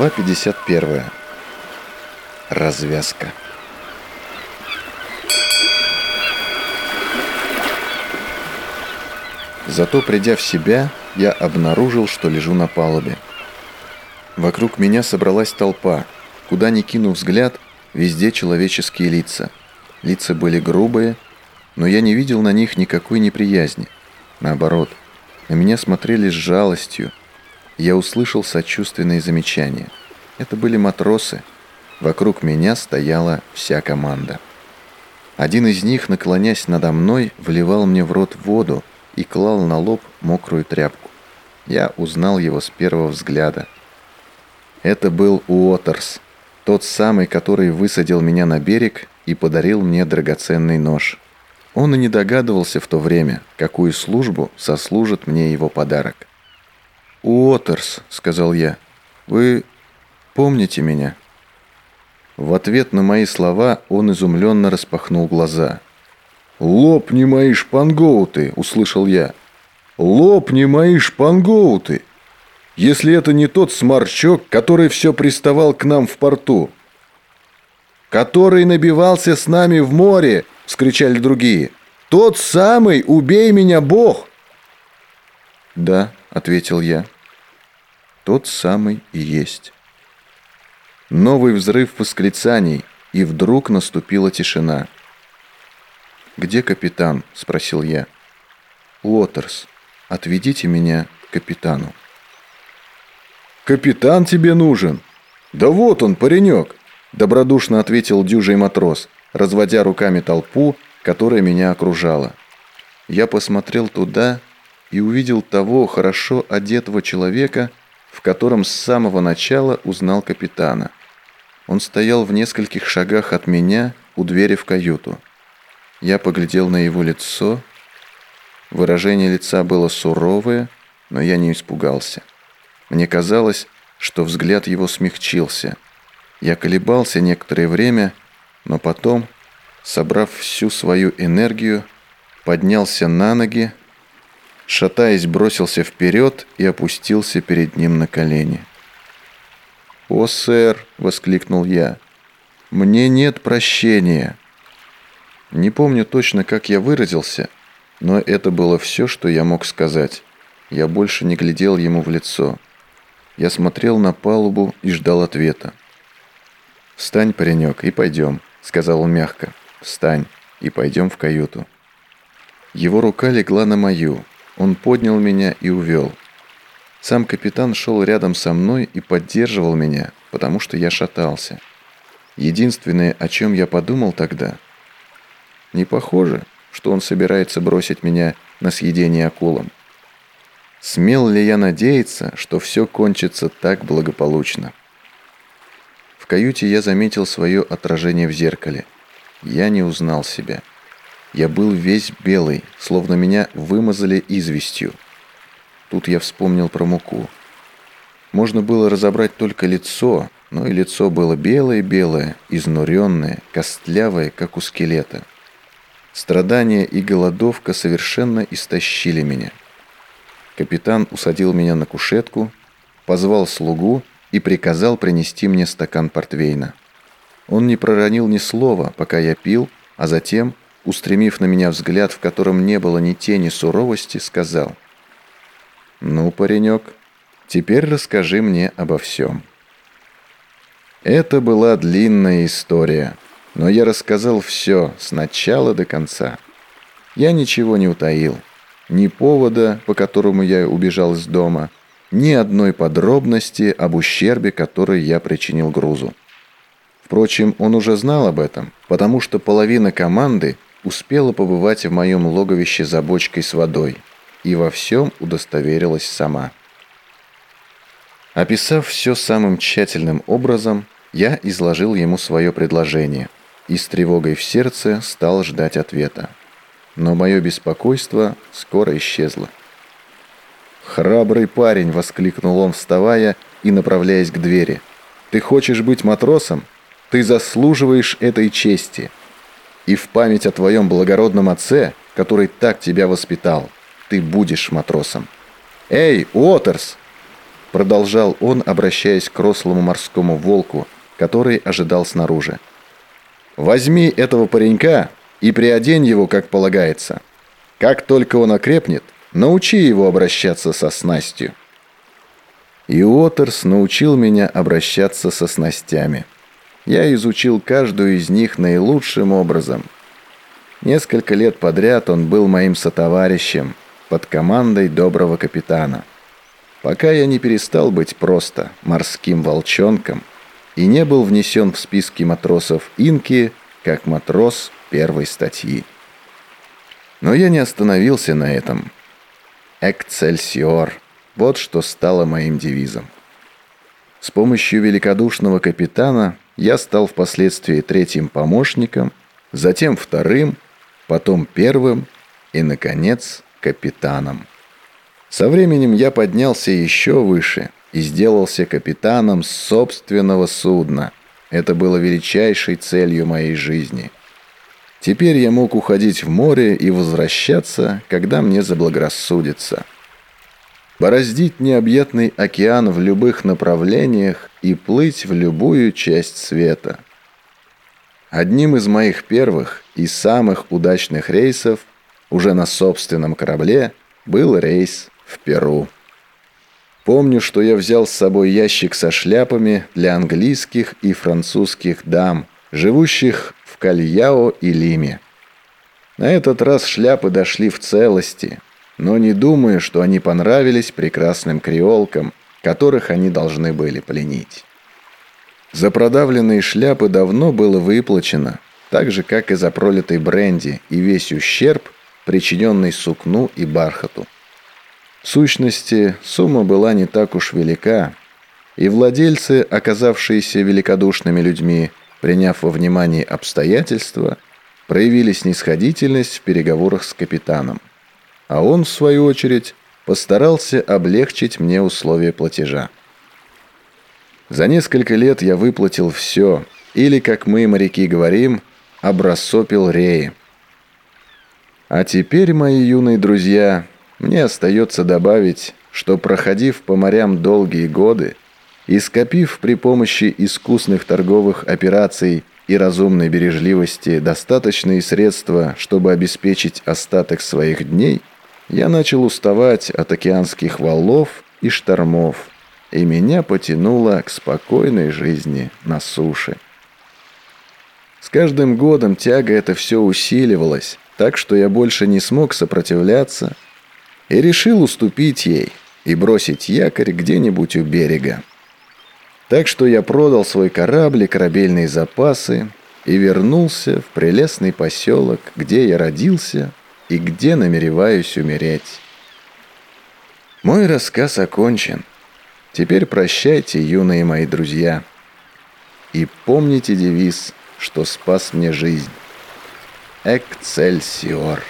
Глава 51. Развязка. Зато придя в себя, я обнаружил, что лежу на палубе. Вокруг меня собралась толпа. Куда ни кину взгляд, везде человеческие лица. Лица были грубые, но я не видел на них никакой неприязни. Наоборот, на меня смотрели с жалостью, я услышал сочувственные замечания. Это были матросы. Вокруг меня стояла вся команда. Один из них, наклонясь надо мной, вливал мне в рот воду и клал на лоб мокрую тряпку. Я узнал его с первого взгляда. Это был Уотерс, тот самый, который высадил меня на берег и подарил мне драгоценный нож. Он и не догадывался в то время, какую службу сослужит мне его подарок. «Уотерс», — сказал я, — «вы помните меня?» В ответ на мои слова он изумленно распахнул глаза. «Лопни мои шпангоуты!» — услышал я. «Лопни мои шпангоуты! Если это не тот сморчок, который все приставал к нам в порту!» «Который набивался с нами в море!» — вскричали другие. «Тот самый! Убей меня, Бог!» «Да», — ответил я. «Тот самый и есть». Новый взрыв восклицаний, и вдруг наступила тишина. «Где капитан?» — спросил я. «Уотерс, отведите меня к капитану». «Капитан тебе нужен?» «Да вот он, паренек!» — добродушно ответил дюжий матрос, разводя руками толпу, которая меня окружала. Я посмотрел туда и увидел того хорошо одетого человека, в котором с самого начала узнал капитана. Он стоял в нескольких шагах от меня у двери в каюту. Я поглядел на его лицо. Выражение лица было суровое, но я не испугался. Мне казалось, что взгляд его смягчился. Я колебался некоторое время, но потом, собрав всю свою энергию, поднялся на ноги, шатаясь, бросился вперед и опустился перед ним на колени. «О, сэр!» — воскликнул я. «Мне нет прощения!» Не помню точно, как я выразился, но это было все, что я мог сказать. Я больше не глядел ему в лицо. Я смотрел на палубу и ждал ответа. «Встань, паренек, и пойдем», — сказал он мягко. «Встань и пойдем в каюту». Его рука легла на мою, он поднял меня и увел. Сам капитан шел рядом со мной и поддерживал меня, потому что я шатался. Единственное, о чем я подумал тогда, не похоже, что он собирается бросить меня на съедение акулам. Смел ли я надеяться, что все кончится так благополучно? В каюте я заметил свое отражение в зеркале. Я не узнал себя. Я был весь белый, словно меня вымазали известью. Тут я вспомнил про муку. Можно было разобрать только лицо, но и лицо было белое-белое, изнуренное, костлявое, как у скелета. Страдания и голодовка совершенно истощили меня. Капитан усадил меня на кушетку, позвал слугу и приказал принести мне стакан портвейна. Он не проронил ни слова, пока я пил, а затем устремив на меня взгляд, в котором не было ни тени суровости, сказал, «Ну, паренек, теперь расскажи мне обо всем». Это была длинная история, но я рассказал все с начала до конца. Я ничего не утаил, ни повода, по которому я убежал из дома, ни одной подробности об ущербе, который я причинил грузу. Впрочем, он уже знал об этом, потому что половина команды успела побывать в моем логовище за бочкой с водой и во всем удостоверилась сама. Описав все самым тщательным образом, я изложил ему свое предложение и с тревогой в сердце стал ждать ответа. Но мое беспокойство скоро исчезло. «Храбрый парень!» — воскликнул он, вставая и направляясь к двери. «Ты хочешь быть матросом? Ты заслуживаешь этой чести!» и в память о твоем благородном отце, который так тебя воспитал, ты будешь матросом. Эй, Уотерс! продолжал он, обращаясь к рослому морскому волку, который ожидал снаружи. «Возьми этого паренька и приодень его, как полагается. Как только он окрепнет, научи его обращаться со снастью». И Уотерс научил меня обращаться со снастями. Я изучил каждую из них наилучшим образом. Несколько лет подряд он был моим сотоварищем под командой доброго капитана. Пока я не перестал быть просто морским волчонком и не был внесен в списки матросов Инки как матрос первой статьи. Но я не остановился на этом. «Экцельсиор» — вот что стало моим девизом. С помощью великодушного капитана я стал впоследствии третьим помощником, затем вторым, потом первым и, наконец, капитаном. Со временем я поднялся еще выше и сделался капитаном собственного судна. Это было величайшей целью моей жизни. Теперь я мог уходить в море и возвращаться, когда мне заблагорассудится. Бороздить необъятный океан в любых направлениях и плыть в любую часть света. Одним из моих первых и самых удачных рейсов уже на собственном корабле был рейс в Перу. Помню, что я взял с собой ящик со шляпами для английских и французских дам, живущих в Кальяо и Лиме. На этот раз шляпы дошли в целости, но не думаю, что они понравились прекрасным креолкам, которых они должны были пленить. За продавленные шляпы давно было выплачено, так же, как и за пролитый бренди и весь ущерб, причиненный сукну и бархату. В сущности, сумма была не так уж велика, и владельцы, оказавшиеся великодушными людьми, приняв во внимание обстоятельства, проявили снисходительность в переговорах с капитаном. А он, в свою очередь, постарался облегчить мне условия платежа. За несколько лет я выплатил все, или, как мы, моряки, говорим, обрассопил реи. А теперь, мои юные друзья, мне остается добавить, что проходив по морям долгие годы и скопив при помощи искусных торговых операций и разумной бережливости достаточные средства, чтобы обеспечить остаток своих дней, я начал уставать от океанских валов и штормов, и меня потянуло к спокойной жизни на суше. С каждым годом тяга эта все усиливалась, так что я больше не смог сопротивляться – и решил уступить ей и бросить якорь где-нибудь у берега. Так что я продал свой корабль и корабельные запасы и вернулся в прелестный поселок, где я родился и где намереваюсь умереть. Мой рассказ окончен. Теперь прощайте, юные мои друзья. И помните девиз, что спас мне жизнь. Экцельсиор.